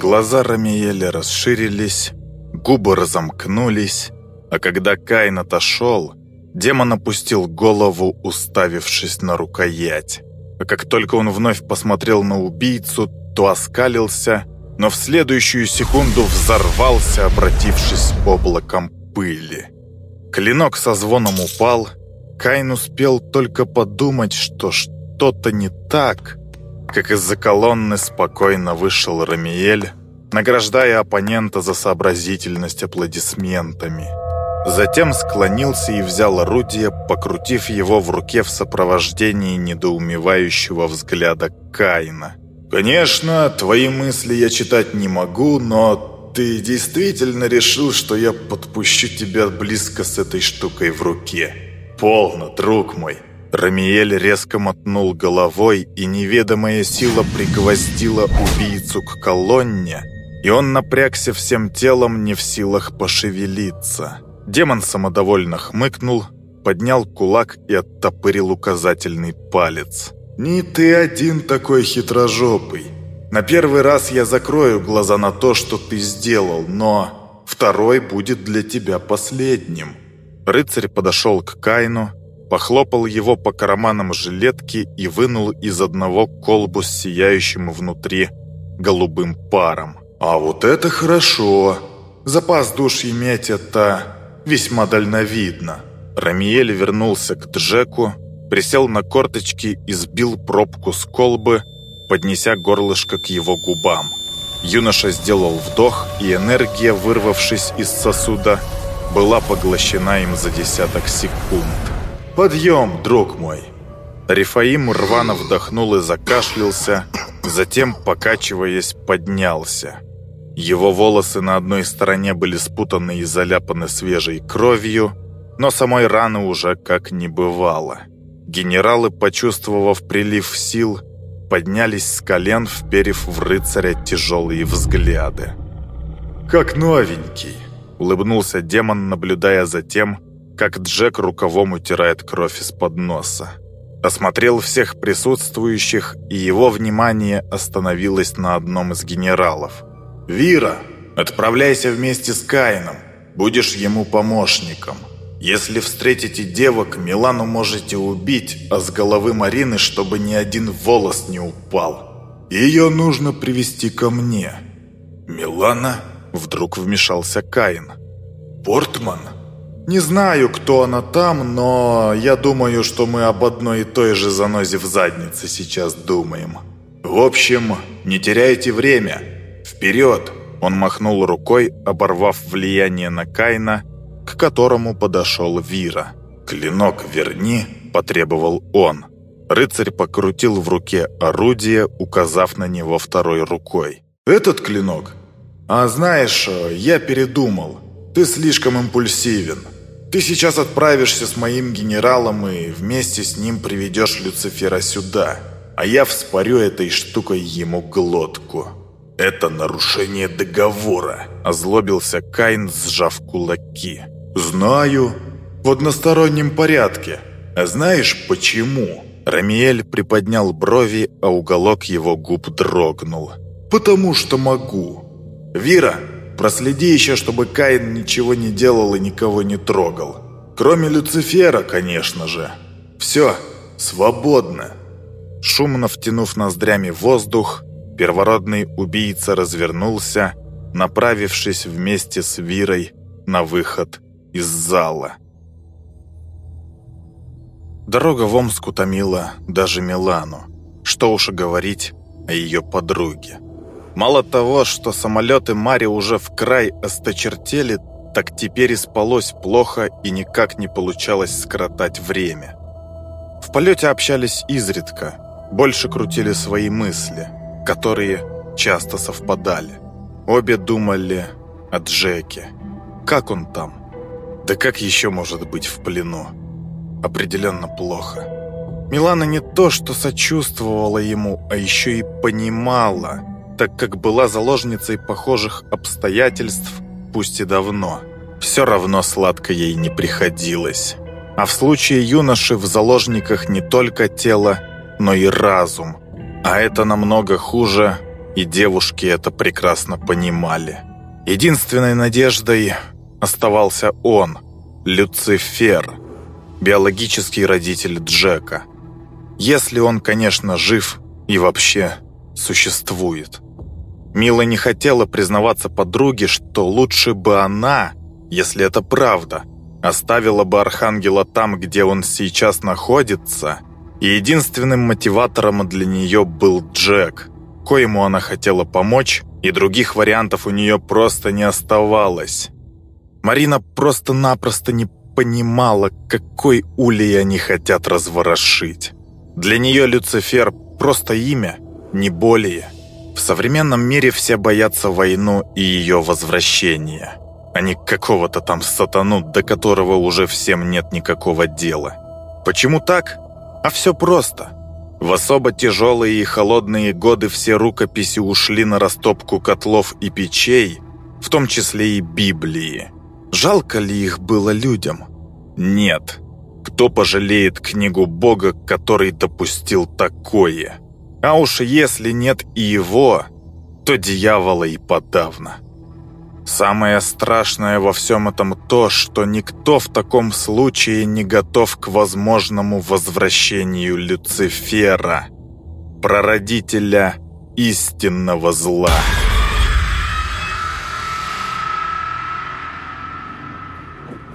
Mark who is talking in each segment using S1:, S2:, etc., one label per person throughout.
S1: Глаза Рамиеля расширились, губы разомкнулись, а когда Каин отошел, демон опустил голову, уставившись на рукоять. А как только он вновь посмотрел на убийцу, то оскалился, но в следующую секунду взорвался, обратившись облаком пыли. Клинок со звоном упал. Кайн успел только подумать, что что-то не так, как из-за колонны спокойно вышел Рамиэль, награждая оппонента за сообразительность аплодисментами. Затем склонился и взял орудие, покрутив его в руке в сопровождении недоумевающего взгляда Каина. «Конечно, твои мысли я читать не могу, но ты действительно решил, что я подпущу тебя близко с этой штукой в руке? Полно, друг мой!» Рамиэль резко мотнул головой, и неведомая сила пригвоздила убийцу к колонне, и он напрягся всем телом, не в силах пошевелиться. Демон самодовольно хмыкнул, поднял кулак и оттопырил указательный палец. «Не ты один такой хитрожопый. На первый раз я закрою глаза на то, что ты сделал, но второй будет для тебя последним». Рыцарь подошел к Кайну, похлопал его по карманам жилетки и вынул из одного колбу с сияющим внутри голубым паром. «А вот это хорошо! Запас душ иметь это весьма дальновидно». Рамиель вернулся к Джеку, присел на корточки и сбил пробку с колбы, поднеся горлышко к его губам. Юноша сделал вдох, и энергия, вырвавшись из сосуда, была поглощена им за десяток секунд. «Подъем, друг мой!» Рифаим рвано вдохнул и закашлялся, затем, покачиваясь, поднялся. Его волосы на одной стороне были спутаны и заляпаны свежей кровью, но самой раны уже как не бывало. Генералы, почувствовав прилив сил, поднялись с колен, вперев в рыцаря тяжелые взгляды. «Как новенький!» — улыбнулся демон, наблюдая за тем, как Джек рукавом утирает кровь из-под носа. Осмотрел всех присутствующих, и его внимание остановилось на одном из генералов. «Вира, отправляйся вместе с Каином, будешь ему помощником». Если встретите девок, Милану можете убить, а с головы Марины, чтобы ни один волос не упал. Ее нужно привести ко мне. Милана? Вдруг вмешался Каин. Портман? Не знаю, кто она там, но я думаю, что мы об одной и той же занозе в заднице сейчас думаем. В общем, не теряйте время. Вперед! Он махнул рукой, оборвав влияние на Кайна, к которому подошел Вира. «Клинок верни», — потребовал он. Рыцарь покрутил в руке орудие, указав на него второй рукой. «Этот клинок? А знаешь, я передумал. Ты слишком импульсивен. Ты сейчас отправишься с моим генералом и вместе с ним приведешь Люцифера сюда, а я вспорю этой штукой ему глотку». «Это нарушение договора», – озлобился Кайн, сжав кулаки. «Знаю. В одностороннем порядке. А знаешь, почему?» Рамиэль приподнял брови, а уголок его губ дрогнул. «Потому что могу. Вира, проследи еще, чтобы Каин ничего не делал и никого не трогал. Кроме Люцифера, конечно же. Все, свободно». Шумно втянув ноздрями воздух, первородный убийца развернулся, направившись вместе с Вирой на выход из зала. Дорога в Омск утомила даже Милану. Что уж и говорить о ее подруге. Мало того, что самолеты Мари уже в край осточертели, так теперь и спалось плохо и никак не получалось скоротать время. В полете общались изредка, больше крутили свои мысли, которые часто совпадали. Обе думали о Джеке. Как он там? Да как еще может быть в плену? Определенно плохо. Милана не то что сочувствовала ему, а еще и понимала, так как была заложницей похожих обстоятельств, пусть и давно. Все равно сладко ей не приходилось. А в случае юноши в заложниках не только тело, но и разум. А это намного хуже, и девушки это прекрасно понимали. Единственной надеждой оставался он, Люцифер, биологический родитель Джека. Если он, конечно, жив и вообще существует. Мила не хотела признаваться подруге, что лучше бы она, если это правда, оставила бы Архангела там, где он сейчас находится, и единственным мотиватором для нее был Джек, коему она хотела помочь, и других вариантов у нее просто не оставалось. Марина просто-напросто не понимала, какой улей они хотят разворошить. Для нее Люцифер – просто имя, не более. В современном мире все боятся войну и ее возвращения, а не какого-то там сатану, до которого уже всем нет никакого дела. Почему так? А все просто. В особо тяжелые и холодные годы все рукописи ушли на растопку котлов и печей, в том числе и Библии. Жалко ли их было людям? Нет. Кто пожалеет книгу Бога, который допустил такое? А уж если нет и его, то дьявола и подавно. Самое страшное во всем этом то, что никто в таком случае не готов к возможному возвращению Люцифера, прародителя истинного зла.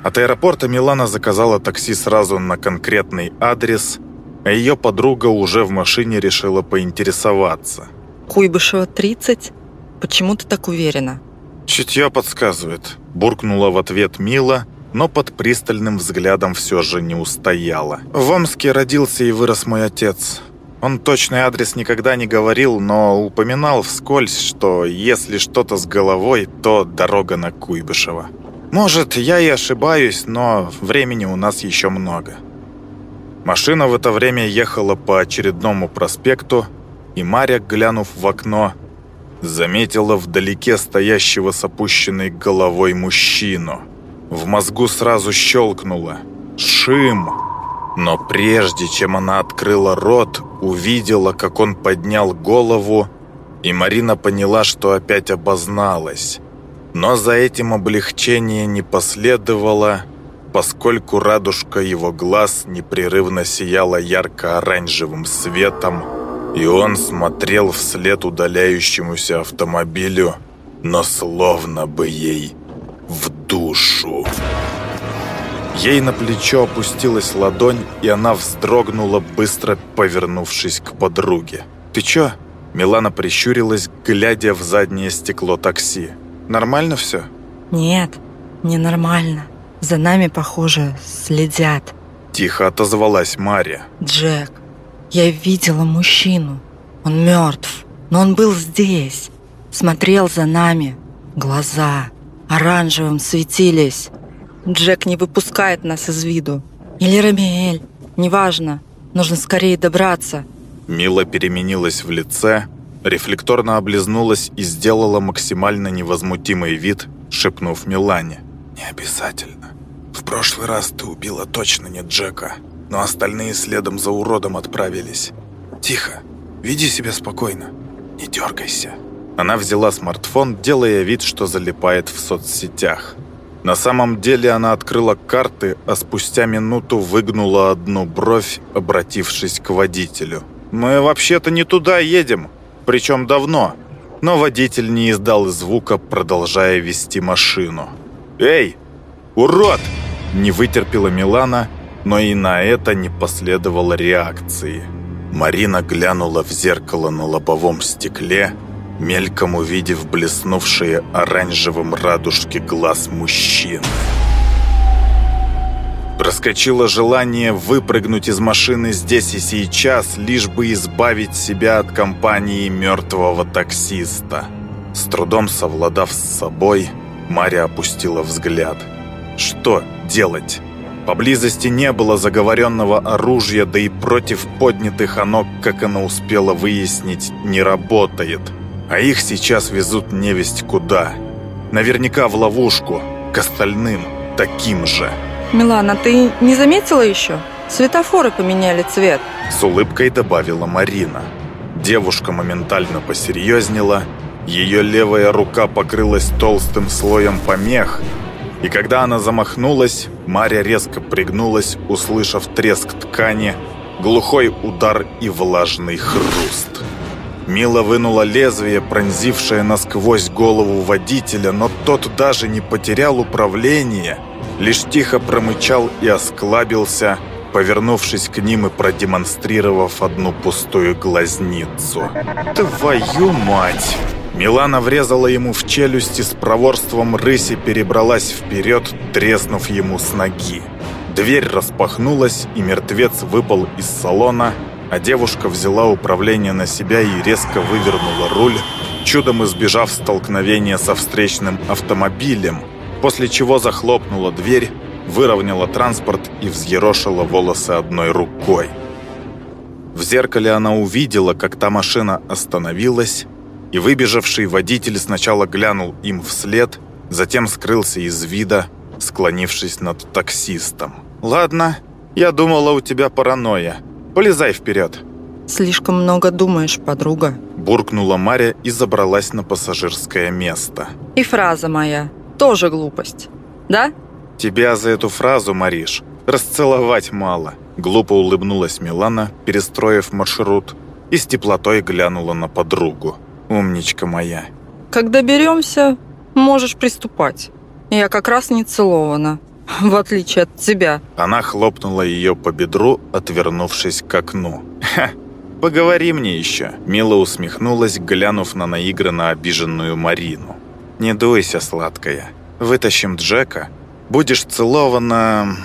S1: От аэропорта Милана заказала такси сразу на конкретный адрес, а ее подруга уже в машине решила поинтересоваться.
S2: «Куйбышева, 30? Почему ты так уверена?»
S1: «Чутье подсказывает», – буркнула в ответ Мила, но под пристальным взглядом все же не устояла. «В Омске родился и вырос мой отец. Он точный адрес никогда не говорил, но упоминал вскользь, что если что-то с головой, то дорога на Куйбышева». Может, я и ошибаюсь, но времени у нас еще много. Машина в это время ехала по очередному проспекту, и Маря, глянув в окно, заметила вдалеке стоящего с опущенной головой мужчину. В мозгу сразу щелкнуло «Шим!». Но прежде чем она открыла рот, увидела, как он поднял голову, и Марина поняла, что опять обозналась. Но за этим облегчение не последовало, поскольку радужка его глаз непрерывно сияла ярко-оранжевым светом, и он смотрел вслед удаляющемуся автомобилю, но словно бы ей в душу. Ей на плечо опустилась ладонь, и она вздрогнула, быстро повернувшись к подруге. «Ты чё?» Милана прищурилась, глядя в заднее стекло такси. Нормально все?
S2: Нет, не нормально. За нами, похоже, следят.
S1: Тихо отозвалась Мария.
S2: Джек, я видела мужчину. Он мертв, но он был здесь. Смотрел за нами. Глаза оранжевым светились. Джек не выпускает нас из виду. Или Рамиэль. Неважно. Нужно скорее добраться.
S1: Мила переменилась в лице, рефлекторно облизнулась и сделала максимально невозмутимый вид, шепнув Милане. «Не обязательно. В прошлый раз ты убила точно не Джека, но остальные следом за уродом отправились. Тихо, веди себя спокойно, не дергайся». Она взяла смартфон, делая вид, что залипает в соцсетях. На самом деле она открыла карты, а спустя минуту выгнула одну бровь, обратившись к водителю. «Мы вообще-то не туда едем», причем давно. Но водитель не издал звука, продолжая вести машину. «Эй, урод!» Не вытерпела Милана, но и на это не последовало реакции. Марина глянула в зеркало на лобовом стекле, мельком увидев блеснувшие оранжевым радужки глаз мужчины. Проскочило желание выпрыгнуть из машины здесь и сейчас, лишь бы избавить себя от компании мертвого таксиста. С трудом совладав с собой, Мария опустила взгляд. Что делать? Поблизости не было заговоренного оружия, да и против поднятых оно, как она успела выяснить, не работает. А их сейчас везут невесть куда. Наверняка в ловушку, к остальным, таким же.
S2: Милана, ты не заметила еще? Светофоры поменяли цвет.
S1: С улыбкой добавила Марина. Девушка моментально посерьезнела, ее левая рука покрылась толстым слоем помех, и когда она замахнулась, Маря резко пригнулась, услышав треск ткани, глухой удар и влажный хруст. Мила вынула лезвие, пронзившее насквозь голову водителя, но тот даже не потерял управление, лишь тихо промычал и осклабился, повернувшись к ним и продемонстрировав одну пустую глазницу. «Твою мать!» Милана врезала ему в челюсть и с проворством рыси перебралась вперед, треснув ему с ноги. Дверь распахнулась, и мертвец выпал из салона, а девушка взяла управление на себя и резко вывернула руль, чудом избежав столкновения со встречным автомобилем, после чего захлопнула дверь, выровняла транспорт и взъерошила волосы одной рукой. В зеркале она увидела, как та машина остановилась, и выбежавший водитель сначала глянул им вслед, затем скрылся из вида, склонившись над таксистом. «Ладно, я думала, у тебя паранойя. Полезай вперед».
S2: «Слишком много думаешь, подруга»,
S1: буркнула Маря и забралась на пассажирское место.
S2: «И фраза моя тоже глупость, да?»
S1: «Тебя за эту фразу, Мариш, расцеловать мало», глупо улыбнулась Милана, перестроив маршрут, и с теплотой глянула на подругу. «Умничка моя».
S2: «Когда беремся, можешь приступать. Я как раз не целована, в отличие от тебя».
S1: Она хлопнула ее по бедру, отвернувшись к окну. «Ха, поговори мне еще». Мила усмехнулась, глянув на наигранно обиженную Марину. «Не дуйся, сладкая. Вытащим Джека, Будешь целована...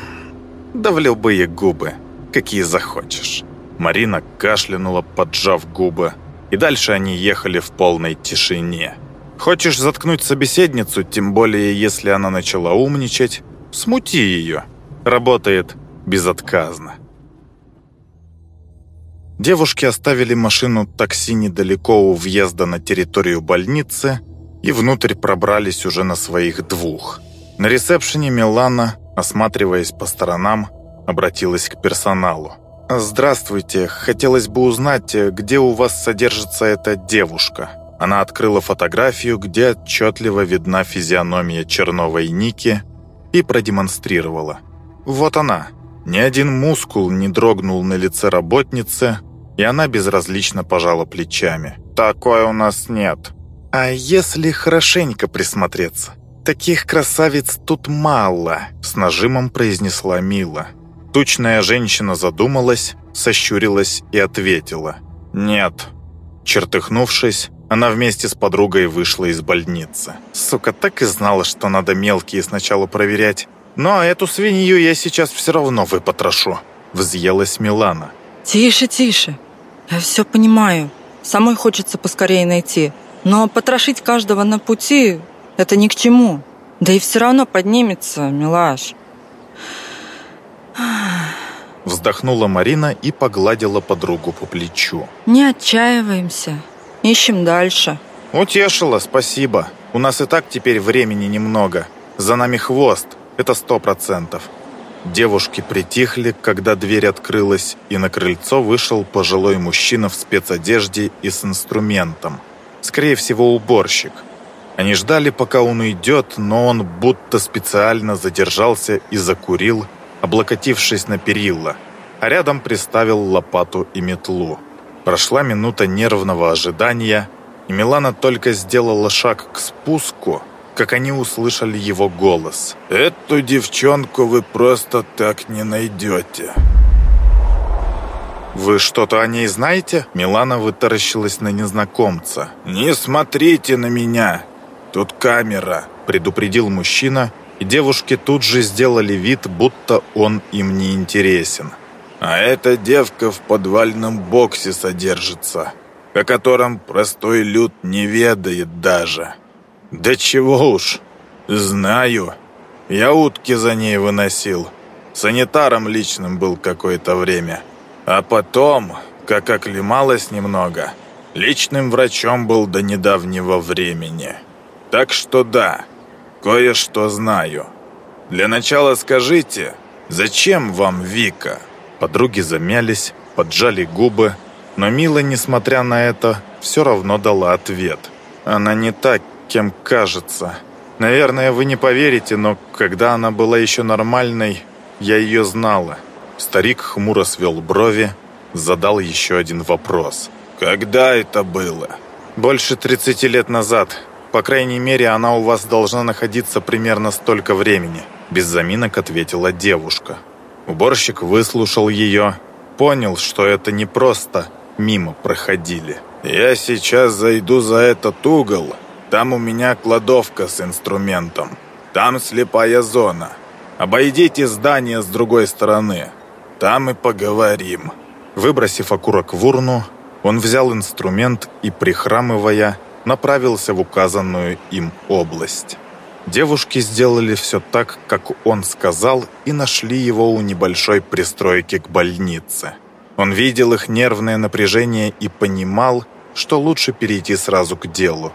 S1: Да в любые губы, какие захочешь». Марина кашлянула, поджав губы, и дальше они ехали в полной тишине. «Хочешь заткнуть собеседницу, тем более если она начала умничать? Смути ее. Работает безотказно». Девушки оставили машину такси недалеко у въезда на территорию больницы и внутрь пробрались уже на своих двух – на ресепшене Милана, осматриваясь по сторонам, обратилась к персоналу. «Здравствуйте, хотелось бы узнать, где у вас содержится эта девушка?» Она открыла фотографию, где отчетливо видна физиономия Черновой Ники и продемонстрировала. «Вот она». Ни один мускул не дрогнул на лице работницы, и она безразлично пожала плечами. «Такой у нас нет». «А если хорошенько присмотреться?» «Таких красавиц тут мало», — с нажимом произнесла Мила. Тучная женщина задумалась, сощурилась и ответила. «Нет». Чертыхнувшись, она вместе с подругой вышла из больницы. Сука, так и знала, что надо мелкие сначала проверять. Но эту свинью я сейчас все равно выпотрошу. Взъелась Милана.
S2: Тише, тише. Я все понимаю. Самой хочется поскорее найти. Но потрошить каждого на пути это ни к чему. Да и все равно поднимется, милаш.
S1: Вздохнула Марина и погладила подругу по плечу.
S2: Не отчаиваемся. Ищем дальше.
S1: Утешила, спасибо. У нас и так теперь времени немного. За нами хвост. Это сто процентов. Девушки притихли, когда дверь открылась, и на крыльцо вышел пожилой мужчина в спецодежде и с инструментом. Скорее всего, уборщик – они ждали, пока он уйдет, но он будто специально задержался и закурил, облокотившись на перила, а рядом приставил лопату и метлу. Прошла минута нервного ожидания, и Милана только сделала шаг к спуску, как они услышали его голос. «Эту девчонку вы просто так не найдете». «Вы что-то о ней знаете?» Милана вытаращилась на незнакомца. «Не смотрите на меня! «Тут камера», — предупредил мужчина, и девушки тут же сделали вид, будто он им не интересен. «А эта девка в подвальном боксе содержится, о котором простой люд не ведает даже». «Да чего уж, знаю. Я утки за ней выносил. Санитаром личным был какое-то время. А потом, как оклемалась немного, личным врачом был до недавнего времени». Так что да, кое-что знаю. Для начала скажите, зачем вам Вика?» Подруги замялись, поджали губы, Но Мила, несмотря на это, все равно дала ответ. Она не так, кем кажется. Наверное, вы не поверите, но когда она была еще нормальной, я ее знала. Старик хмуро свел брови, задал еще один вопрос. «Когда это было?» «Больше 30 лет назад. По крайней мере, она у вас должна находиться примерно столько времени», без заминок ответила девушка. Уборщик выслушал ее, понял, что это не просто мимо проходили. «Я сейчас зайду за этот угол. Там у меня кладовка с инструментом. Там слепая зона. Обойдите здание с другой стороны. Там и поговорим». Выбросив окурок в урну, он взял инструмент и, прихрамывая, направился в указанную им область. Девушки сделали все так, как он сказал, и нашли его у небольшой пристройки к больнице. Он видел их нервное напряжение и понимал, что лучше перейти сразу к делу.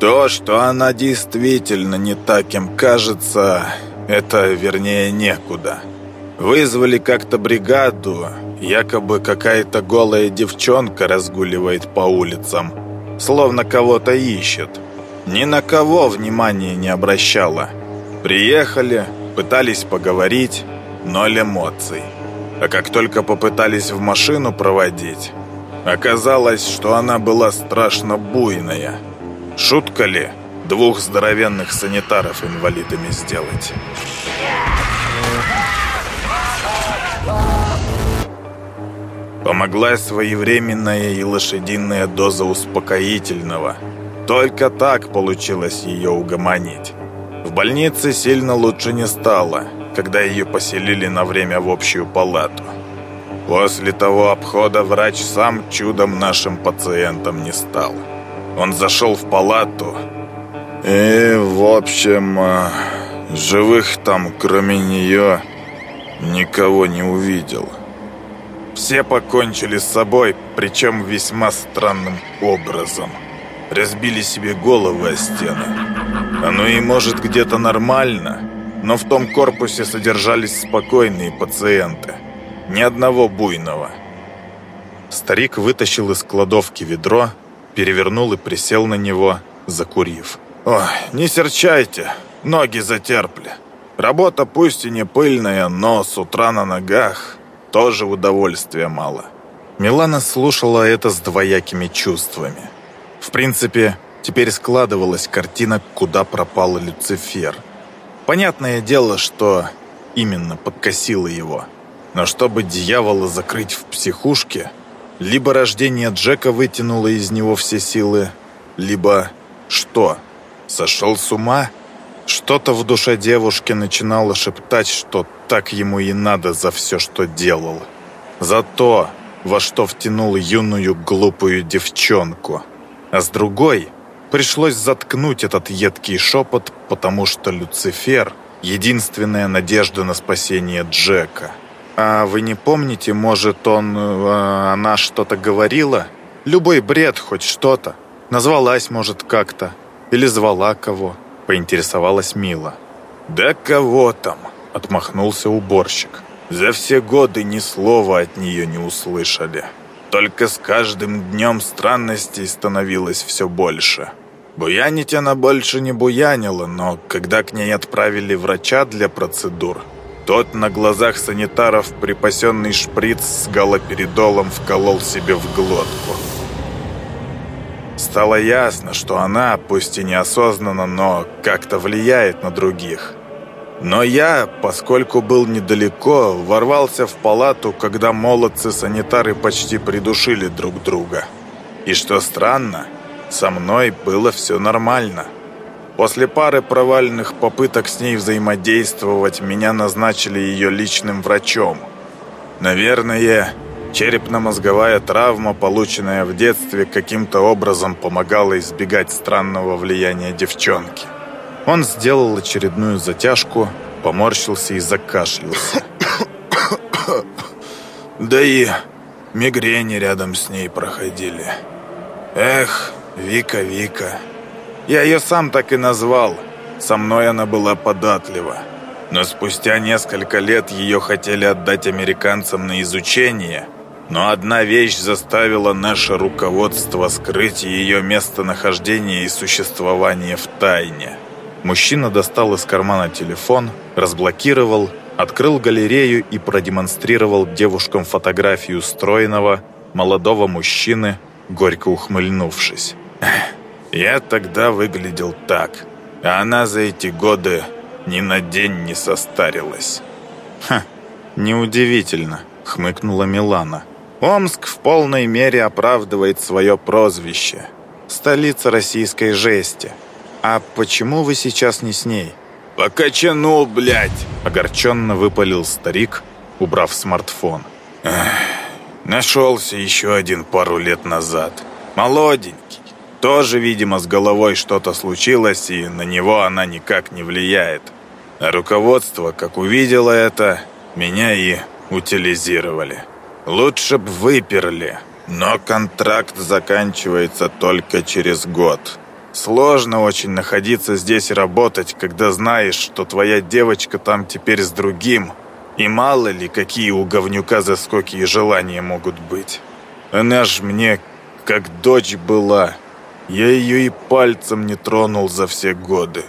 S1: То, что она действительно не таким кажется, это, вернее, некуда. Вызвали как-то бригаду, якобы какая-то голая девчонка разгуливает по улицам, словно кого-то ищет. Ни на кого внимания не обращала. Приехали, пытались поговорить, ноль эмоций. А как только попытались в машину проводить, оказалось, что она была страшно буйная. Шутка ли двух здоровенных санитаров инвалидами сделать? Помогла своевременная и лошадиная доза успокоительного. Только так получилось ее угомонить. В больнице сильно лучше не стало – когда ее поселили на время в общую палату. После того обхода врач сам чудом нашим пациентом не стал. Он зашел в палату и, в общем, э, живых там, кроме нее, никого не увидел. Все покончили с собой, причем весьма странным образом. Разбили себе головы о стены. Оно и может где-то нормально – но в том корпусе содержались спокойные пациенты. Ни одного буйного. Старик вытащил из кладовки ведро, перевернул и присел на него, закурив. «Ой, не серчайте, ноги затерпли. Работа пусть и не пыльная, но с утра на ногах тоже удовольствия мало». Милана слушала это с двоякими чувствами. В принципе, теперь складывалась картина, куда пропал Люцифер – Понятное дело, что именно подкосило его. Но чтобы дьявола закрыть в психушке, либо рождение Джека вытянуло из него все силы, либо что, сошел с ума? Что-то в душе девушки начинало шептать, что так ему и надо за все, что делал. За то, во что втянул юную глупую девчонку. А с другой Пришлось заткнуть этот едкий шепот, потому что Люцифер — единственная надежда на спасение Джека. А вы не помните, может, он... Э, она что-то говорила? Любой бред, хоть что-то. Назвалась, может, как-то. Или звала кого. Поинтересовалась Мила. «Да кого там?» — отмахнулся уборщик. «За все годы ни слова от нее не услышали. Только с каждым днем странностей становилось все больше». Буянить она больше не буянила, но когда к ней отправили врача для процедур, тот на глазах санитаров припасенный шприц с галоперидолом вколол себе в глотку. Стало ясно, что она, пусть и неосознанно, но как-то влияет на других. Но я, поскольку был недалеко, ворвался в палату, когда молодцы-санитары почти придушили друг друга. И что странно, со мной было все нормально. После пары провальных попыток с ней взаимодействовать, меня назначили ее личным врачом. Наверное, черепно-мозговая травма, полученная в детстве, каким-то образом помогала избегать странного влияния девчонки. Он сделал очередную затяжку, поморщился и закашлялся. Да и мигрени рядом с ней проходили. Эх, Вика, Вика. Я ее сам так и назвал. Со мной она была податлива. Но спустя несколько лет ее хотели отдать американцам на изучение, Но одна вещь заставила наше руководство скрыть ее местонахождение и существование в тайне. Мужчина достал из кармана телефон, разблокировал, открыл галерею и продемонстрировал девушкам фотографию стройного, молодого мужчины, горько ухмыльнувшись. «Я тогда выглядел так, а она за эти годы ни на день не состарилась».
S2: «Ха, неудивительно», — хмыкнула Милана.
S1: Омск в полной мере оправдывает свое прозвище. Столица российской жести.
S2: А почему вы сейчас не с ней?
S1: «Покачанул, блядь!» – огорченно выпалил старик, убрав смартфон. Эх, нашелся еще один пару лет назад. Молоденький. Тоже, видимо, с головой что-то случилось, и на него она никак не влияет. А руководство, как увидело это, меня и утилизировали. Лучше б выперли, но контракт заканчивается только через год. Сложно очень находиться здесь и работать, когда знаешь, что твоя девочка там теперь с другим, и мало ли, какие у говнюка заскоки и желания могут быть. Она ж мне как дочь была. Я ее и пальцем не тронул за все годы.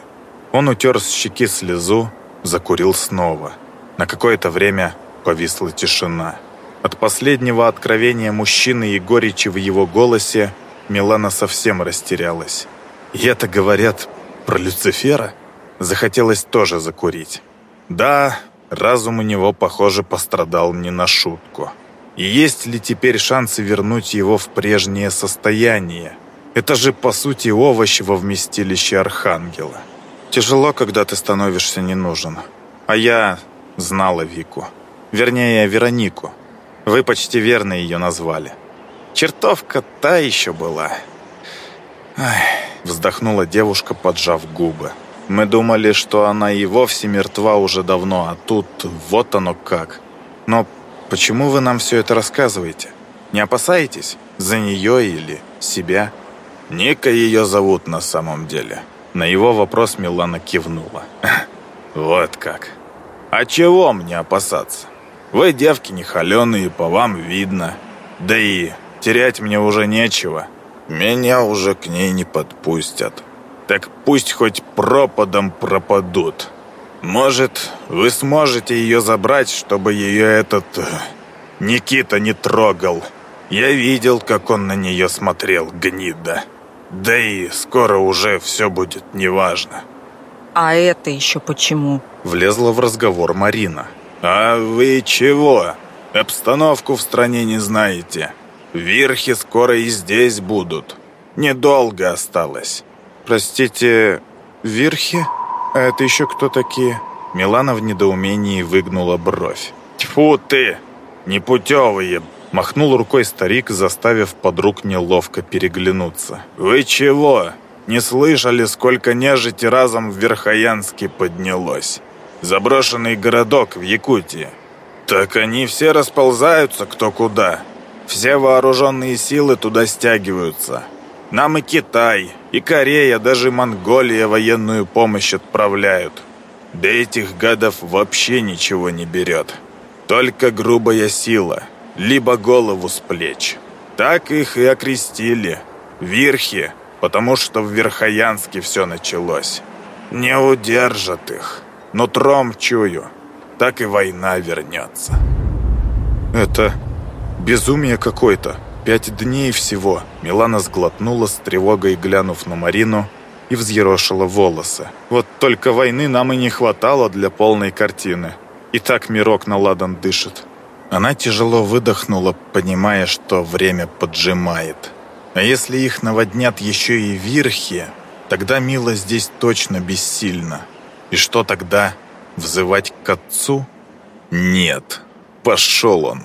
S2: Он утер с щеки слезу, закурил снова. На какое-то время повисла тишина. От последнего откровения мужчины и горечи в его голосе Милана совсем растерялась. И это говорят про Люцифера? Захотелось тоже закурить. Да, разум у него, похоже, пострадал не на шутку. И есть ли теперь шансы вернуть его в прежнее состояние? Это же, по сути, овощ во вместилище Архангела. Тяжело, когда ты становишься не нужен. А я знала Вику. Вернее, Веронику. Вы почти верно ее назвали. Чертовка та еще была. Ай, вздохнула девушка, поджав губы. Мы думали, что она и вовсе мертва уже давно, а тут вот оно как. Но почему вы нам все это рассказываете? Не опасаетесь? За нее или себя?
S1: Ника ее зовут на самом деле.
S2: На его вопрос Милана кивнула.
S1: Вот как. А чего мне опасаться? Вы, девки, не холеные, по вам видно. Да и терять мне уже нечего. Меня уже к ней не подпустят. Так пусть хоть пропадом пропадут. Может, вы сможете ее забрать, чтобы ее этот... Э, Никита не трогал. Я видел, как он на нее смотрел, гнида. Да и скоро уже все будет неважно.
S2: А это еще почему? Влезла в разговор Марина.
S1: «А вы чего? Обстановку в стране не знаете. Верхи скоро и здесь будут. Недолго осталось».
S2: «Простите, верхи? А это еще кто такие?» Милана в недоумении выгнула бровь.
S1: «Тьфу ты! Непутевые!»
S2: Махнул рукой старик, заставив подруг неловко переглянуться.
S1: «Вы чего? Не слышали, сколько нежити разом в Верхоянске поднялось? Заброшенный городок в Якутии. Так они все расползаются кто куда. Все вооруженные силы туда стягиваются. Нам и Китай, и Корея, даже Монголия военную помощь отправляют. Да этих гадов вообще ничего не берет. Только грубая сила, либо голову с плеч. Так их и окрестили. Верхи, потому что в Верхоянске все началось. Не удержат их нутром чую, так и война вернется.
S2: Это безумие какое-то. Пять дней всего. Милана сглотнула с тревогой, глянув на Марину, и взъерошила волосы. Вот только войны нам и не хватало для полной картины. И так мирок наладан дышит. Она тяжело выдохнула, понимая, что время поджимает. А если их наводнят еще и вирхи, тогда Мила здесь точно бессильна. И что тогда? Взывать к отцу? Нет. Пошел он.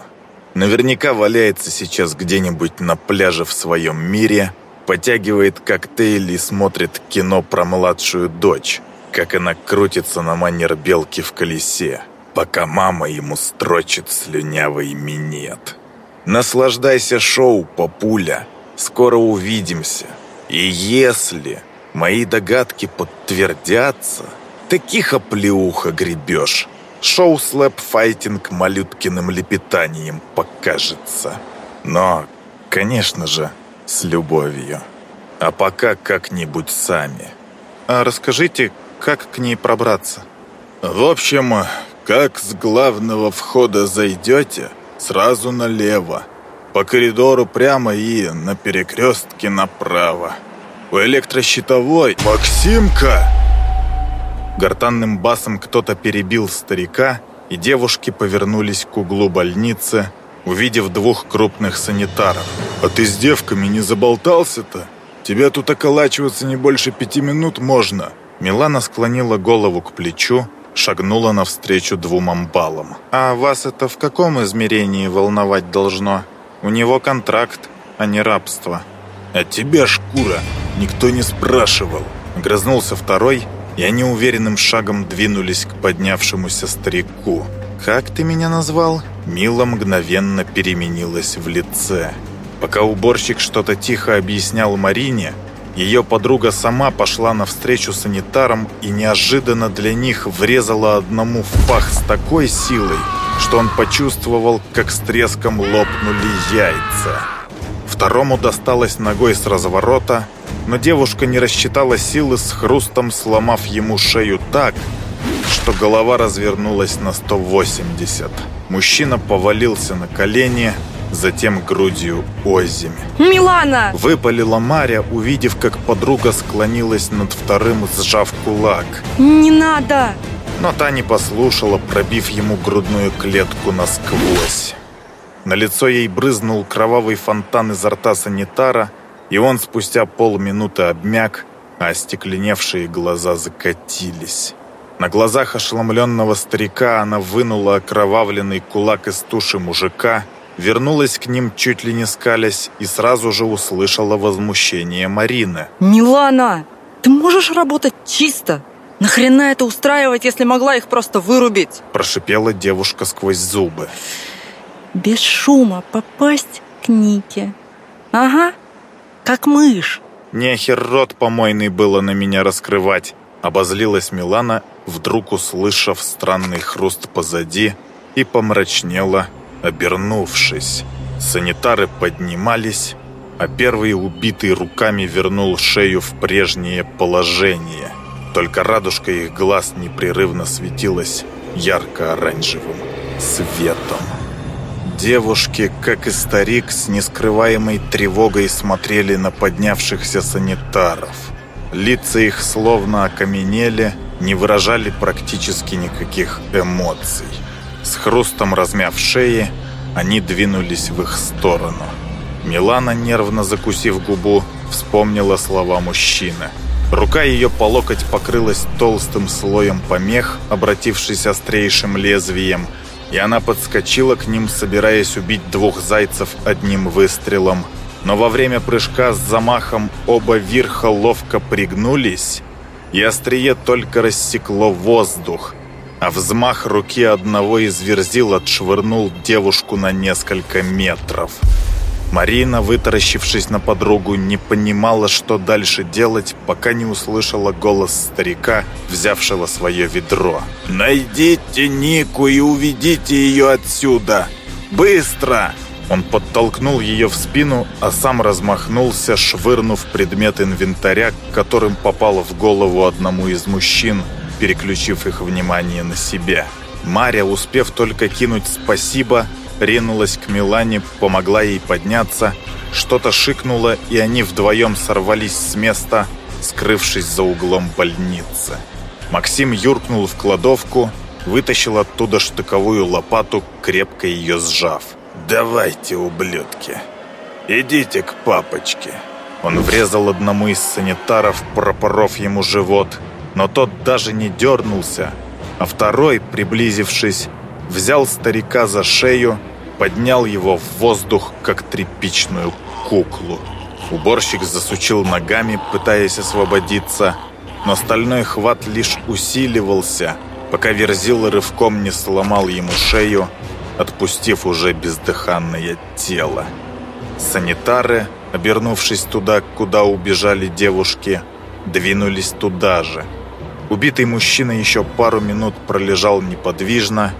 S2: Наверняка валяется сейчас где-нибудь на пляже в своем мире, потягивает коктейль и смотрит кино про младшую дочь, как она крутится на манер белки в колесе, пока мама ему строчит слюнявый минет. Наслаждайся шоу, папуля. Скоро увидимся. И если мои догадки подтвердятся, таких оплеуха гребешь,
S1: шоу слэп-файтинг малюткиным лепетанием покажется. Но, конечно же, с любовью. А пока как-нибудь сами.
S3: А расскажите, как к ней пробраться?
S1: В общем, как с главного входа зайдете, сразу налево. По коридору прямо и на перекрестке направо. У электрощитовой... «Максимка!» Гортанным басом кто-то перебил старика, и девушки повернулись к углу больницы, увидев двух крупных санитаров. «А ты с девками не заболтался-то? Тебя тут околачиваться не больше пяти минут можно!» Милана склонила голову к плечу, шагнула навстречу двум амбалам.
S3: «А вас это в каком измерении волновать должно? У него контракт, а не рабство».
S1: «А тебя, шкура, никто не спрашивал!» Грызнулся второй, и они уверенным шагом двинулись к поднявшемуся старику.
S3: «Как ты меня назвал?»
S1: Мила мгновенно переменилась в лице. Пока уборщик что-то тихо объяснял Марине, ее подруга сама пошла навстречу санитарам и неожиданно для них врезала одному в пах с такой силой, что он почувствовал, как с треском лопнули яйца. Второму досталось ногой с разворота, но девушка не рассчитала силы с хрустом, сломав ему шею так, что голова развернулась на 180. Мужчина повалился на колени, затем грудью озимь.
S2: «Милана!»
S1: Выпалила Маря, увидев, как подруга склонилась над вторым, сжав кулак.
S2: «Не надо!»
S1: Но та не послушала, пробив ему грудную клетку насквозь. На лицо ей брызнул кровавый фонтан изо рта санитара, и он спустя полминуты обмяк, а остекленевшие глаза закатились. На глазах ошеломленного старика она вынула окровавленный кулак из туши мужика – вернулась к ним чуть ли не скалясь и сразу же услышала возмущение Марины.
S2: «Милана, ты можешь работать чисто? Нахрена это устраивать, если могла их просто вырубить?»
S1: Прошипела девушка сквозь зубы.
S2: «Без шума попасть к Нике. Ага, как мышь».
S1: Нехер рот помойный было на меня раскрывать. Обозлилась Милана, вдруг услышав странный хруст позади, и помрачнела, Обернувшись, санитары поднимались, а первый убитый руками вернул шею в прежнее положение. Только радужка их глаз непрерывно светилась ярко-оранжевым светом. Девушки, как и старик, с нескрываемой тревогой смотрели на поднявшихся санитаров. Лица их словно окаменели, не выражали практически никаких эмоций. С хрустом размяв шеи, они двинулись в их сторону. Милана, нервно закусив губу, вспомнила слова мужчины. Рука ее по локоть покрылась толстым слоем помех, обратившись острейшим лезвием, и она подскочила к ним, собираясь убить двух зайцев одним выстрелом. Но во время прыжка с замахом оба вирха ловко пригнулись, и острие только рассекло воздух, а взмах руки одного из верзил отшвырнул девушку на несколько метров. Марина, вытаращившись на подругу, не понимала, что дальше делать, пока не услышала голос старика, взявшего свое ведро. «Найдите Нику и уведите ее отсюда! Быстро!» Он подтолкнул ее в спину, а сам размахнулся, швырнув предмет инвентаря, которым попало в голову одному из мужчин, переключив их внимание на себя. Маря, успев только кинуть «спасибо», ринулась к Милане, помогла ей подняться, что-то шикнуло, и они вдвоем сорвались с места, скрывшись за углом больницы. Максим юркнул в кладовку, вытащил оттуда штыковую лопату, крепко ее сжав. «Давайте, ублюдки, идите к папочке». Он врезал одному из санитаров, пропоров ему живот – но тот даже не дернулся, а второй, приблизившись, взял старика за шею, поднял его в воздух, как тряпичную куклу. Уборщик засучил ногами, пытаясь освободиться, но стальной хват лишь усиливался, пока Верзил рывком не сломал ему шею, отпустив уже бездыханное тело. Санитары, обернувшись туда, куда убежали девушки, двинулись туда же – Убитый мужчина еще пару минут пролежал неподвижно,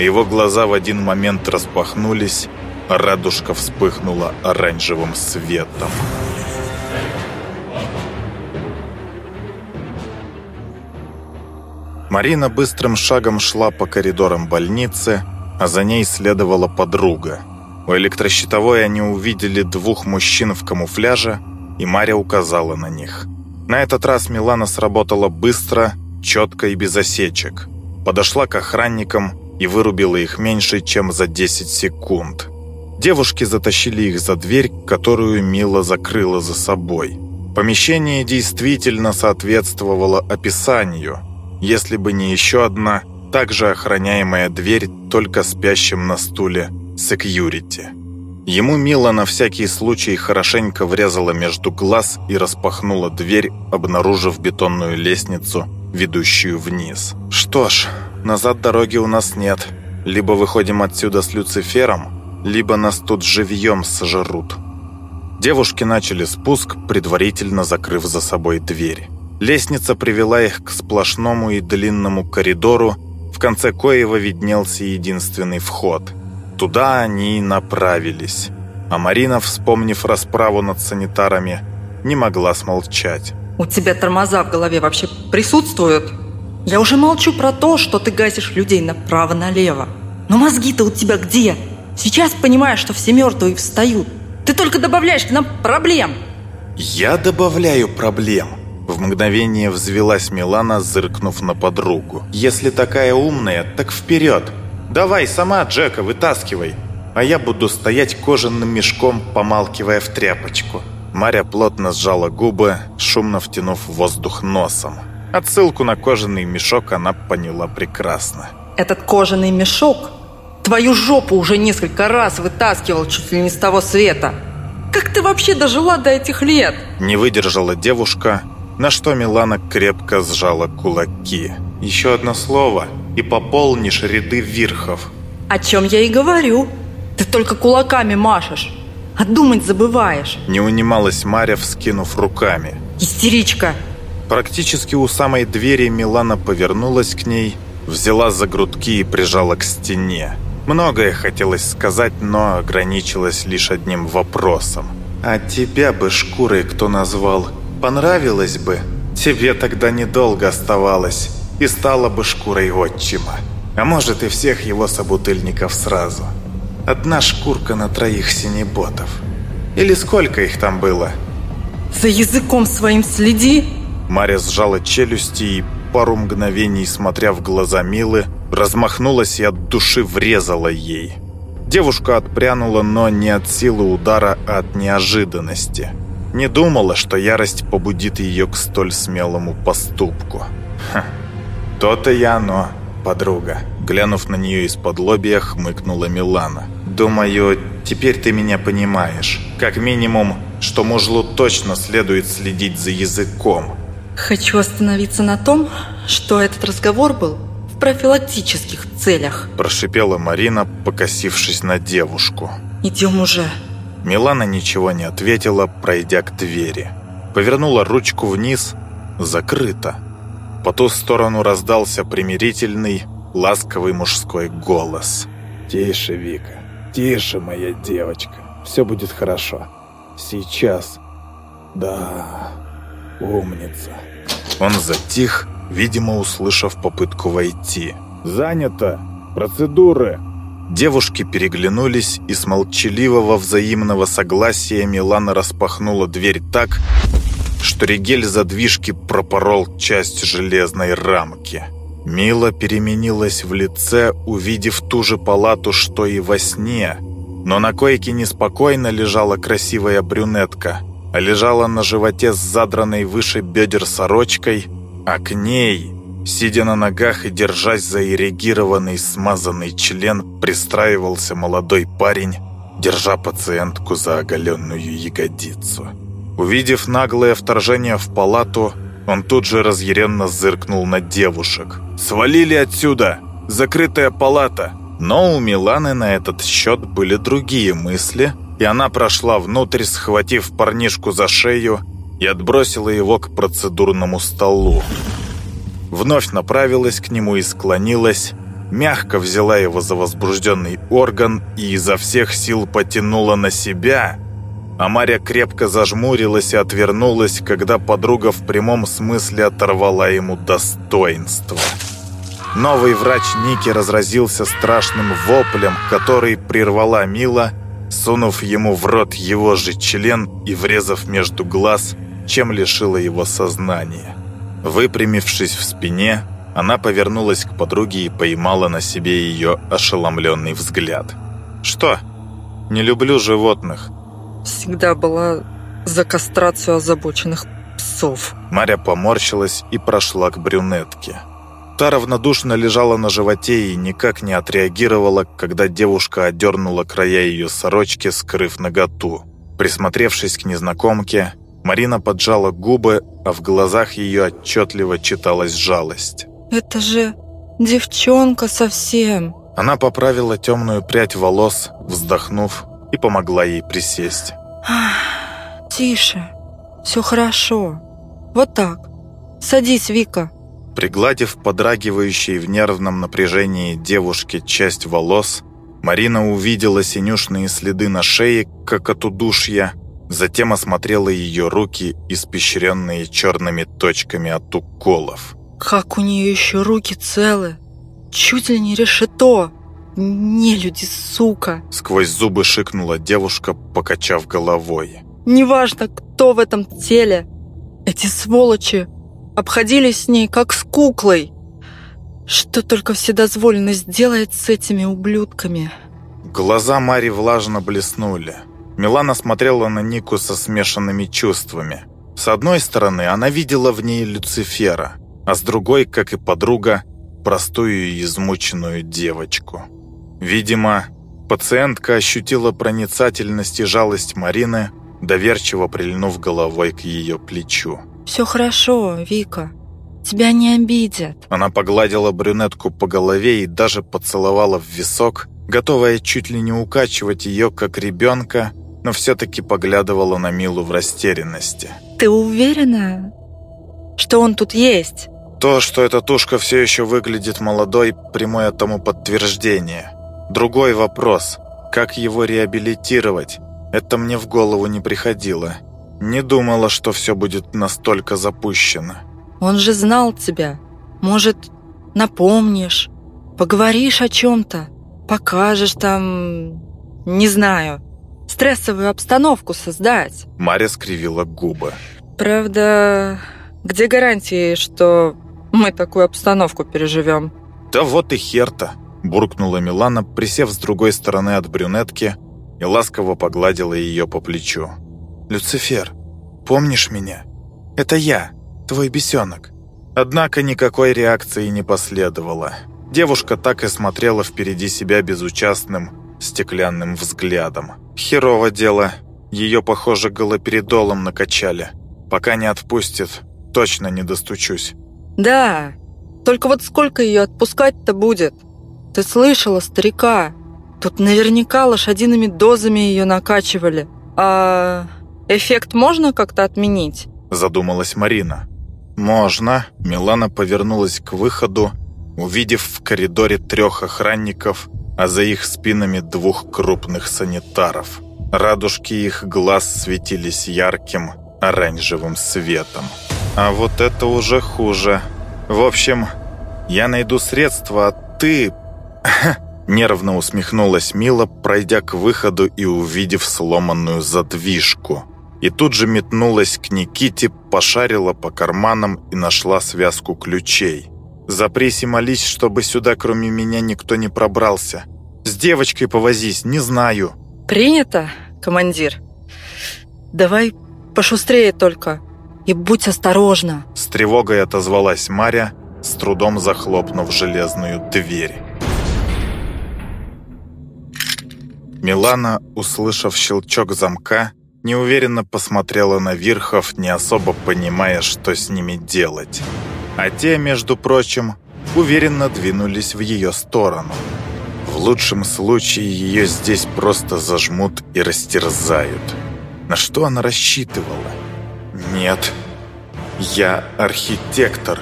S1: его глаза в один момент распахнулись, а радужка вспыхнула оранжевым светом. Марина быстрым шагом шла по коридорам больницы, а за ней следовала подруга. У электрощитовой они увидели двух мужчин в камуфляже, и Мария указала на них. На этот раз Милана сработала быстро, четко и без осечек. Подошла к охранникам и вырубила их меньше, чем за 10 секунд. Девушки затащили их за дверь, которую Мила закрыла за собой. Помещение действительно соответствовало описанию, если бы не еще одна, также охраняемая дверь, только спящим на стуле, секьюрити. Ему Мила на всякий случай хорошенько врезала между глаз и распахнула дверь, обнаружив бетонную лестницу, ведущую вниз. «Что ж, назад дороги у нас нет. Либо выходим отсюда с Люцифером, либо нас тут живьем сожрут». Девушки начали спуск, предварительно закрыв за собой дверь. Лестница привела их к сплошному и длинному коридору, в конце коего виднелся единственный вход – Туда они и направились. А Марина, вспомнив расправу над санитарами, не могла смолчать.
S2: «У тебя тормоза в голове вообще присутствуют? Я уже молчу про то, что ты гасишь людей направо-налево. Но мозги-то у тебя где? Сейчас понимаешь, что все мертвые встают. Ты только добавляешь к нам проблем!»
S1: «Я добавляю проблем!» В мгновение взвелась Милана, зыркнув на подругу. «Если такая умная, так вперед! Давай сама, Джека, вытаскивай, а я буду стоять кожаным мешком, помалкивая в тряпочку». Маря плотно сжала губы, шумно втянув воздух носом. Отсылку на кожаный мешок она поняла прекрасно.
S2: «Этот кожаный мешок твою жопу уже несколько раз вытаскивал чуть ли не с того света. Как ты вообще дожила до этих лет?»
S1: Не выдержала девушка, на что Милана крепко сжала кулаки. «Еще одно слово, и пополнишь ряды вирхов».
S2: «О чем я и говорю. Ты только кулаками машешь, а думать забываешь».
S1: Не унималась Маря, вскинув руками.
S2: «Истеричка!»
S1: Практически у самой двери Милана повернулась к ней, взяла за грудки и прижала к стене. Многое хотелось сказать, но ограничилась лишь одним вопросом. «А тебя бы шкурой кто назвал? Понравилось бы? Тебе тогда недолго оставалось и стала бы шкурой отчима. А может и всех его собутыльников сразу. Одна шкурка на троих синеботов. Или сколько их там было?
S2: За языком своим следи!
S1: Маря сжала челюсти и пару мгновений, смотря в глаза Милы, размахнулась и от души врезала ей. Девушка отпрянула, но не от силы удара, а от неожиданности. Не думала, что ярость побудит ее к столь смелому поступку. «То-то и оно, подруга». Глянув на нее из-под лобья, хмыкнула Милана. «Думаю, теперь ты меня понимаешь. Как минимум, что мужлу точно следует следить за языком».
S2: «Хочу остановиться на том, что этот разговор был в профилактических целях»,
S1: прошипела Марина, покосившись на девушку.
S2: «Идем уже».
S1: Милана ничего не ответила, пройдя к двери. Повернула ручку вниз. Закрыто. По ту сторону раздался примирительный, ласковый мужской голос.
S4: «Тише, Вика, тише, моя девочка. Все будет хорошо. Сейчас. Да, умница».
S1: Он затих, видимо, услышав попытку войти.
S4: «Занято! Процедуры!»
S1: Девушки переглянулись, и с молчаливого взаимного согласия Милана распахнула дверь так, что ригель задвижки пропорол часть железной рамки. Мила переменилась в лице, увидев ту же палату, что и во сне. Но на койке неспокойно лежала красивая брюнетка, лежала на животе с задранной выше бедер сорочкой, а к ней, сидя на ногах и держась за ирригированный смазанный член, пристраивался молодой парень, держа пациентку за оголенную ягодицу. Увидев наглое вторжение в палату, он тут же разъяренно зыркнул на девушек. «Свалили отсюда! Закрытая палата!» Но у Миланы на этот счет были другие мысли, и она прошла внутрь, схватив парнишку за шею и отбросила его к процедурному столу. вновь направилась к нему и склонилась, мягко взяла его за возбужденный орган и изо всех сил потянула на себя. А Марья крепко зажмурилась и отвернулась, когда подруга в прямом смысле оторвала ему достоинство. Новый врач Ники разразился страшным воплем, который прервала Мила, сунув ему в рот его же член и врезав между глаз, чем лишила его сознания. Выпрямившись в спине, она повернулась к подруге и поймала на себе ее ошеломленный взгляд. «Что? Не люблю животных».
S2: Всегда была за кастрацию озабоченных псов.
S1: Маря поморщилась и прошла к брюнетке. Та равнодушно лежала на животе и никак не отреагировала, когда девушка одернула края ее сорочки, скрыв наготу. Присмотревшись к незнакомке, Марина поджала губы, а в глазах ее отчетливо читалась жалость.
S2: Это же девчонка совсем.
S1: Она поправила темную прядь волос, вздохнув, и помогла ей присесть.
S2: Тише, все хорошо. Вот так. Садись, Вика.
S1: Пригладив подрагивающей в нервном напряжении девушке часть волос, Марина увидела синюшные следы на шее, как от удушья, затем осмотрела ее руки, испещренные черными точками от уколов.
S2: Как у нее еще руки целы? Чуть ли не решето. Не люди, сука.
S1: Сквозь зубы шикнула девушка, покачав головой.
S2: Неважно, кто в этом теле. Эти сволочи обходились с ней, как с куклой. Что только вседозволенность делает с этими ублюдками.
S1: Глаза Мари влажно блеснули. Милана смотрела на Нику со смешанными чувствами. С одной стороны, она видела в ней Люцифера – а с другой, как и подруга, простую и измученную девочку. Видимо, пациентка ощутила проницательность и жалость Марины, доверчиво прильнув головой к ее плечу.
S2: «Все хорошо, Вика. Тебя не обидят».
S1: Она погладила брюнетку по голове и даже поцеловала в висок, готовая чуть ли не укачивать ее, как ребенка, но все-таки поглядывала на Милу в растерянности.
S2: «Ты уверена, что он тут есть?»
S1: То, что эта тушка все еще выглядит молодой, прямое тому подтверждение. Другой вопрос. Как его реабилитировать? Это мне в голову не приходило. Не думала, что все будет настолько запущено.
S2: Он же знал тебя. Может, напомнишь? Поговоришь о чем-то? Покажешь там... Не знаю. Стрессовую обстановку создать.
S1: Маря скривила губы.
S2: Правда, где гарантии, что мы такую обстановку переживем».
S1: «Да вот и хер-то!» – буркнула Милана, присев с другой стороны от брюнетки и ласково погладила ее по плечу. «Люцифер, помнишь меня? Это я, твой бесенок». Однако никакой реакции не последовало. Девушка так и смотрела впереди себя безучастным, стеклянным взглядом. Херово дело. Ее, похоже, голоперидолом накачали. Пока не отпустит, точно не достучусь.
S2: «Да, только вот сколько ее отпускать-то будет? Ты слышала, старика? Тут наверняка лошадиными дозами ее накачивали. А эффект можно как-то отменить?»
S1: Задумалась Марина. «Можно». Милана повернулась к выходу, увидев в коридоре трех охранников, а за их спинами двух крупных санитаров. Радужки их глаз светились ярким оранжевым светом. А вот это уже хуже. В общем, я найду средства, а ты... Нервно усмехнулась Мила, пройдя к выходу и увидев сломанную задвижку. И тут же метнулась к Никите, пошарила по карманам и нашла связку ключей. «Запрись и молись, чтобы сюда кроме меня никто не пробрался. С девочкой повозись, не знаю».
S2: «Принято, командир. Давай пошустрее только. И будь осторожна!»
S1: С тревогой отозвалась Маря, с трудом захлопнув железную дверь. Милана, услышав щелчок замка, неуверенно посмотрела на Вирхов, не особо понимая, что с ними делать. А те, между прочим, уверенно двинулись в ее сторону. В лучшем случае ее здесь просто зажмут и растерзают. На что она рассчитывала? Нет, я архитектор.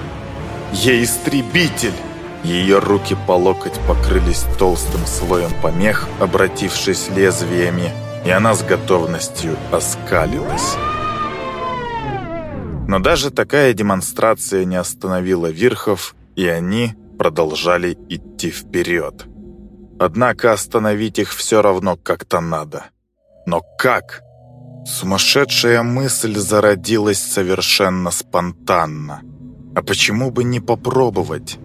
S1: Я истребитель!» Ее руки по локоть покрылись толстым слоем помех, обратившись лезвиями, и она с готовностью оскалилась. Но даже такая демонстрация не остановила Вирхов, и они продолжали идти вперед. Однако остановить их все равно как-то надо. Но как? Сумасшедшая мысль зародилась совершенно спонтанно. А почему бы не попробовать?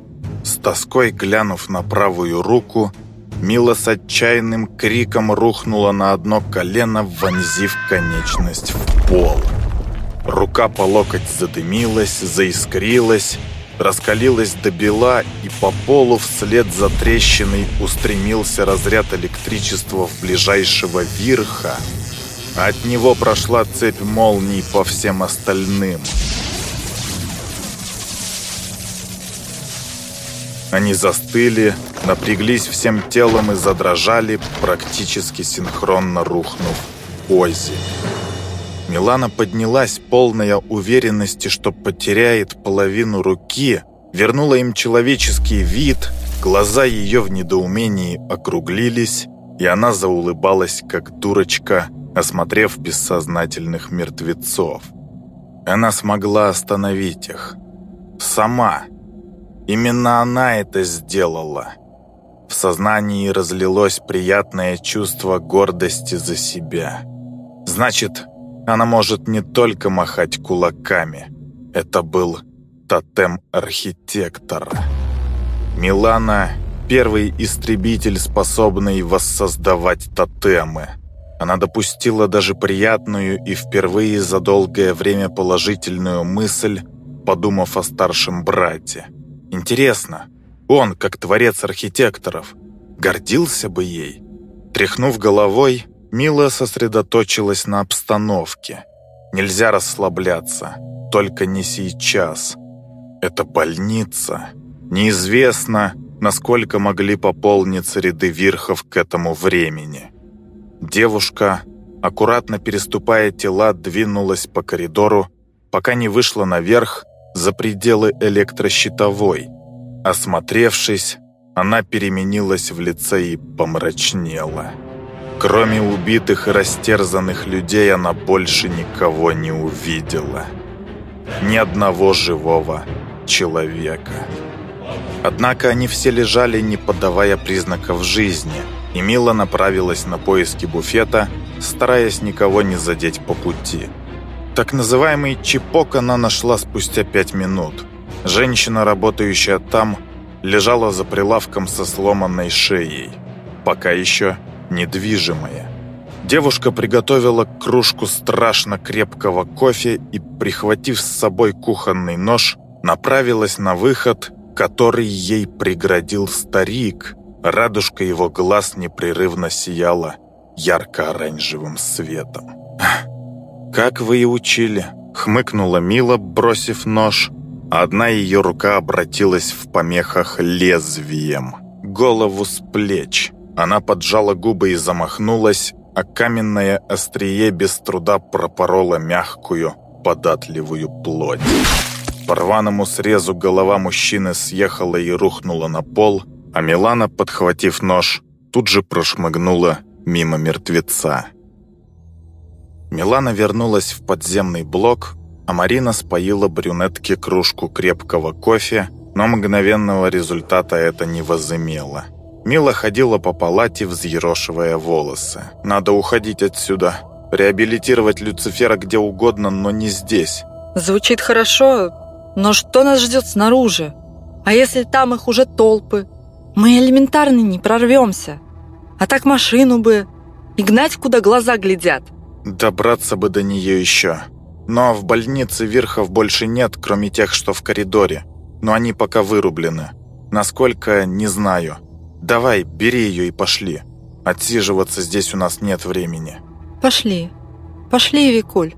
S1: С тоской глянув на правую руку, Мила с отчаянным криком рухнула на одно колено, вонзив конечность в пол. Рука по локоть задымилась, заискрилась, раскалилась до бела, и по полу вслед за трещиной устремился разряд электричества в ближайшего вирха, от него прошла цепь молний по всем остальным. Они застыли, напряглись всем телом и задрожали, практически синхронно рухнув Ози. Милана поднялась, полная уверенности, что потеряет половину руки, вернула им человеческий вид, глаза ее в недоумении округлились, и она заулыбалась, как дурочка, осмотрев бессознательных мертвецов. Она смогла остановить их. Сама. Именно она это сделала. В сознании разлилось приятное чувство гордости за себя. Значит, она может не только махать кулаками. Это был тотем архитектора. Милана — первый истребитель, способный воссоздавать тотемы. Она допустила даже приятную и впервые за долгое время положительную мысль, подумав о старшем брате. Интересно, он, как творец архитекторов, гордился бы ей? Тряхнув головой, Мила сосредоточилась на обстановке. Нельзя расслабляться, только не сейчас. Это больница. Неизвестно, насколько могли пополниться ряды вирхов к этому времени. Девушка, аккуратно переступая тела, двинулась по коридору, пока не вышла наверх за пределы электрощитовой. Осмотревшись, она переменилась в лице и помрачнела. Кроме убитых и растерзанных людей она больше никого не увидела. Ни одного живого человека. Однако они все лежали, не подавая признаков жизни, и Мила направилась на поиски буфета, стараясь никого не задеть по пути. Так называемый чипок она нашла спустя пять минут. Женщина, работающая там, лежала за прилавком со сломанной шеей. Пока еще недвижимое. Девушка приготовила кружку страшно крепкого кофе и, прихватив с собой кухонный нож, направилась на выход, который ей преградил старик. Радужка его глаз непрерывно сияла ярко-оранжевым светом. «Как вы и учили», — хмыкнула Мила, бросив нож. Одна ее рука обратилась в помехах лезвием. Голову с плеч — она поджала губы и замахнулась, а каменное острие без труда пропороло мягкую, податливую плоть. По рваному срезу голова мужчины съехала и рухнула на пол, а Милана, подхватив нож, тут же прошмыгнула мимо мертвеца. Милана вернулась в подземный блок, а Марина споила брюнетке кружку крепкого кофе, но мгновенного результата это не возымело. Мила ходила по палате, взъерошивая волосы. «Надо уходить отсюда. Реабилитировать Люцифера где угодно, но не здесь».
S2: Звучит хорошо, но что нас ждет снаружи? А если там их уже толпы? Мы элементарно не прорвемся. А так машину бы и гнать, куда глаза глядят.
S1: Добраться бы до нее еще. Но в больнице верхов больше нет, кроме тех, что в коридоре. Но они пока вырублены. Насколько, не знаю. Давай, бери ее и пошли. Отсиживаться здесь у нас нет времени.
S2: Пошли. Пошли, Викуль.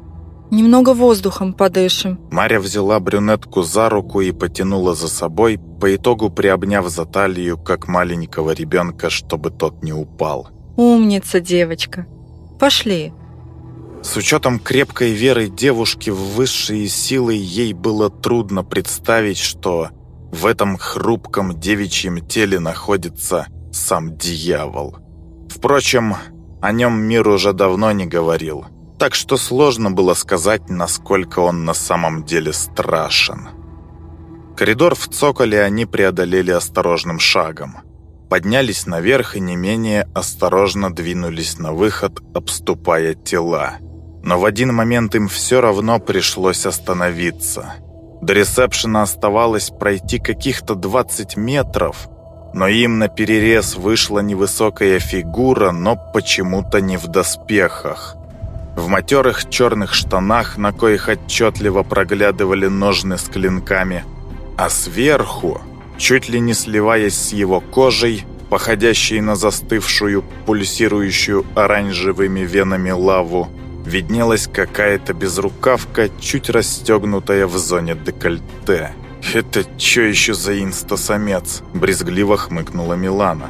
S2: Немного воздухом подышим.
S1: Маря взяла брюнетку за руку и потянула за собой, по итогу приобняв за талию, как маленького ребенка, чтобы тот не упал.
S2: Умница, девочка. Пошли.
S1: С учетом крепкой веры девушки в высшие силы, ей было трудно представить, что в этом хрупком девичьем теле находится сам дьявол. Впрочем, о нем мир уже давно не говорил, так что сложно было сказать, насколько он на самом деле страшен. Коридор в цоколе они преодолели осторожным шагом. Поднялись наверх и не менее осторожно двинулись на выход, обступая тела. Но в один момент им все равно пришлось остановиться. До ресепшена оставалось пройти каких-то 20 метров, но им на перерез вышла невысокая фигура, но почему-то не в доспехах. В матерых черных штанах, на коих отчетливо проглядывали ножны с клинками – а сверху, чуть ли не сливаясь с его кожей, походящей на застывшую, пульсирующую оранжевыми венами лаву, виднелась какая-то безрукавка, чуть расстегнутая в зоне декольте. «Это что еще за инстасамец?» – брезгливо хмыкнула Милана.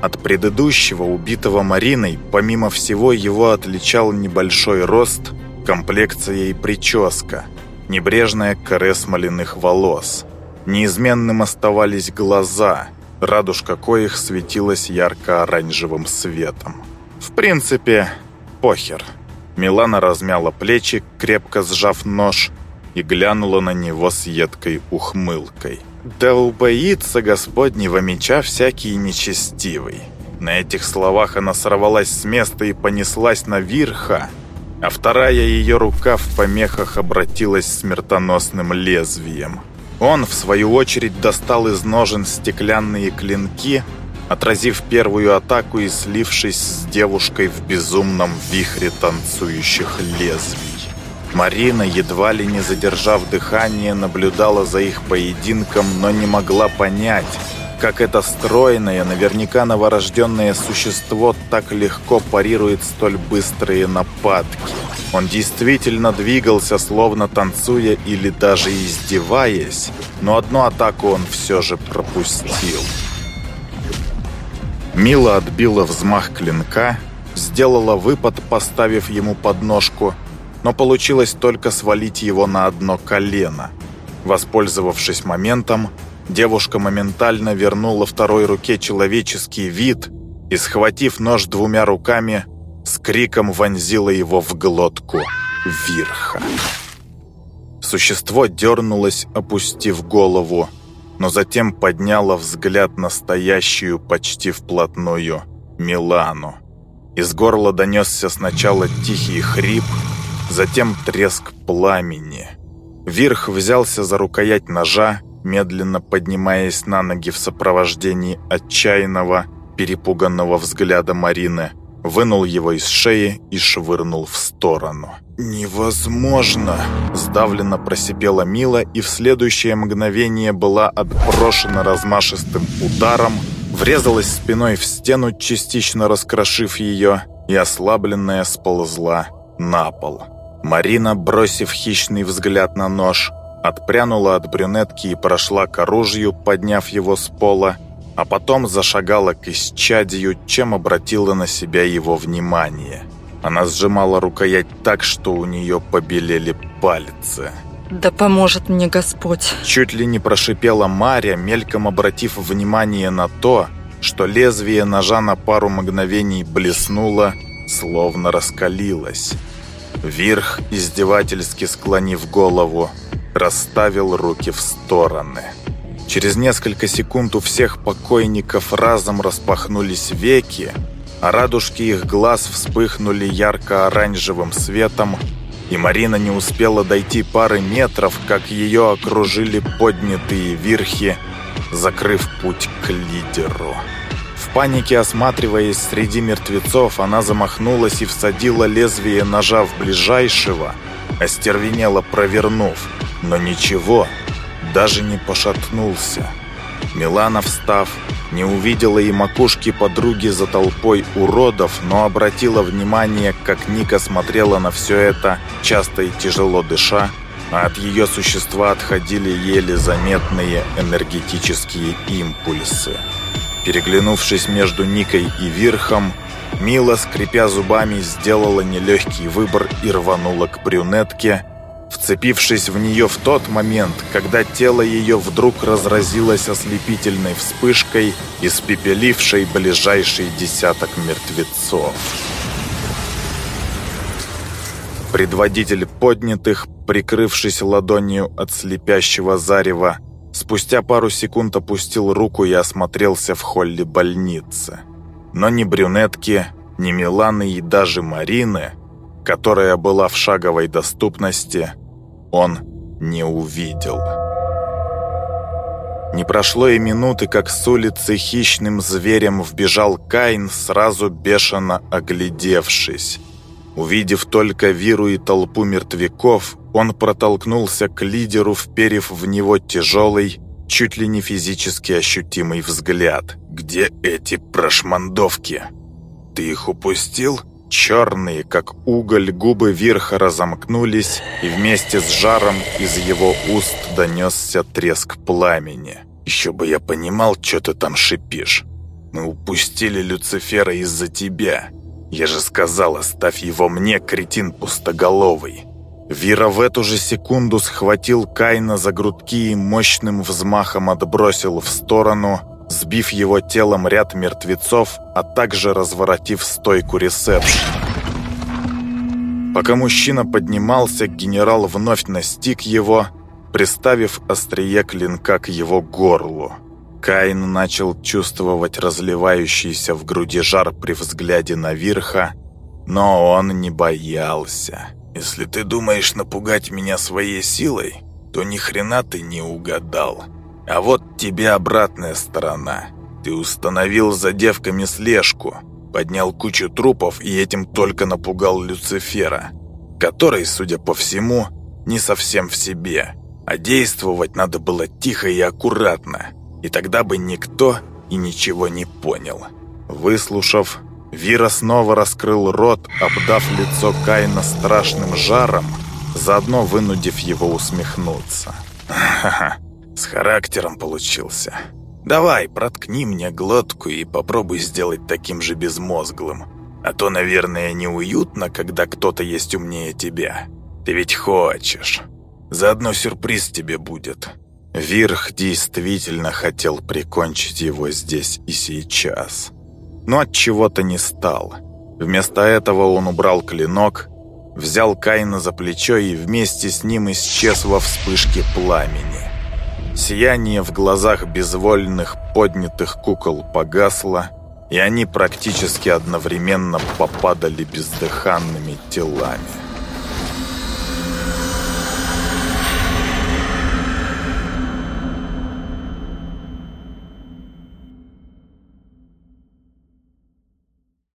S1: От предыдущего, убитого Мариной, помимо всего, его отличал небольшой рост, комплекция и прическа, небрежная коре смоляных волос – Неизменным оставались глаза, радужка коих светилась ярко-оранжевым светом. В принципе, похер. Милана размяла плечи, крепко сжав нож, и глянула на него с едкой ухмылкой. «Да убоится Господнего меча всякий нечестивый». На этих словах она сорвалась с места и понеслась на Вирха, а вторая ее рука в помехах обратилась смертоносным лезвием. Он, в свою очередь, достал из ножен стеклянные клинки, отразив первую атаку и слившись с девушкой в безумном вихре танцующих лезвий. Марина, едва ли не задержав дыхание, наблюдала за их поединком, но не могла понять, как это стройное, наверняка новорожденное существо так легко парирует столь быстрые нападки. Он действительно двигался, словно танцуя или даже издеваясь, но одну атаку он все же пропустил. Мила отбила взмах клинка, сделала выпад, поставив ему подножку, но получилось только свалить его на одно колено. Воспользовавшись моментом, Девушка моментально вернула второй руке человеческий вид и, схватив нож двумя руками, с криком вонзила его в глотку Вирха. Существо дернулось, опустив голову, но затем подняло взгляд на стоящую почти вплотную Милану. Из горла донесся сначала тихий хрип, затем треск пламени. Вирх взялся за рукоять ножа медленно поднимаясь на ноги в сопровождении отчаянного, перепуганного взгляда Марины, вынул его из шеи и швырнул в сторону. «Невозможно!» – сдавленно просипела Мила и в следующее мгновение была отброшена размашистым ударом, врезалась спиной в стену, частично раскрошив ее, и ослабленная сползла на пол. Марина, бросив хищный взгляд на нож, отпрянула от брюнетки и прошла к оружию, подняв его с пола, а потом зашагала к исчадию, чем обратила на себя его внимание. Она сжимала рукоять так, что у нее побелели пальцы.
S2: «Да поможет мне Господь!»
S1: Чуть ли не прошипела Мария, мельком обратив внимание на то, что лезвие ножа на пару мгновений блеснуло, словно раскалилось. Вирх, издевательски склонив голову, расставил руки в стороны. Через несколько секунд у всех покойников разом распахнулись веки, а радужки их глаз вспыхнули ярко-оранжевым светом, и Марина не успела дойти пары метров, как ее окружили поднятые верхи, закрыв путь к лидеру. В панике осматриваясь среди мертвецов, она замахнулась и всадила лезвие ножа в ближайшего, остервенело провернув – но ничего, даже не пошатнулся. Милана, встав, не увидела и макушки подруги за толпой уродов, но обратила внимание, как Ника смотрела на все это, часто и тяжело дыша, а от ее существа отходили еле заметные энергетические импульсы. Переглянувшись между Никой и Вирхом, Мила, скрипя зубами, сделала нелегкий выбор и рванула к брюнетке, вцепившись в нее в тот момент, когда тело ее вдруг разразилось ослепительной вспышкой, испепелившей ближайший десяток мертвецов. Предводитель поднятых, прикрывшись ладонью от слепящего зарева, спустя пару секунд опустил руку и осмотрелся в холле больницы. Но ни брюнетки, ни Миланы и даже Марины, которая была в шаговой доступности, он не увидел. Не прошло и минуты, как с улицы хищным зверем вбежал Каин, сразу бешено оглядевшись. Увидев только Виру и толпу мертвяков, он протолкнулся к лидеру, вперев в него тяжелый, чуть ли не физически ощутимый взгляд. «Где эти прошмандовки? Ты их упустил?» Черные, как уголь, губы Вирха разомкнулись, и вместе с жаром из его уст донесся треск пламени. «Еще бы я понимал, что ты там шипишь. Мы упустили Люцифера из-за тебя. Я же сказал, оставь его мне, кретин пустоголовый». Вира в эту же секунду схватил Кайна за грудки и мощным взмахом отбросил в сторону, сбив его телом ряд мертвецов, а также разворотив стойку ресепшн. Пока мужчина поднимался, генерал вновь настиг его, приставив острие клинка к его горлу. Каин начал чувствовать разливающийся в груди жар при взгляде на Вирха, но он не боялся. «Если ты думаешь напугать меня своей силой, то ни хрена ты не угадал. А вот тебе обратная сторона. Ты установил за девками слежку, поднял кучу трупов и этим только напугал Люцифера, который, судя по всему, не совсем в себе. А действовать надо было тихо и аккуратно, и тогда бы никто и ничего не понял. Выслушав, Вира снова раскрыл рот, обдав лицо Кайна страшным жаром, заодно вынудив его усмехнуться. «Ха-ха, с характером получился. Давай, проткни мне глотку и попробуй сделать таким же безмозглым. А то, наверное, неуютно, когда кто-то есть умнее тебя. Ты ведь хочешь. Заодно сюрприз тебе будет». Вирх действительно хотел прикончить его здесь и сейчас но от чего-то не стал. Вместо этого он убрал клинок, взял Каина за плечо и вместе с ним исчез во вспышке пламени. Сияние в глазах безвольных поднятых кукол погасло, и они практически одновременно попадали бездыханными телами.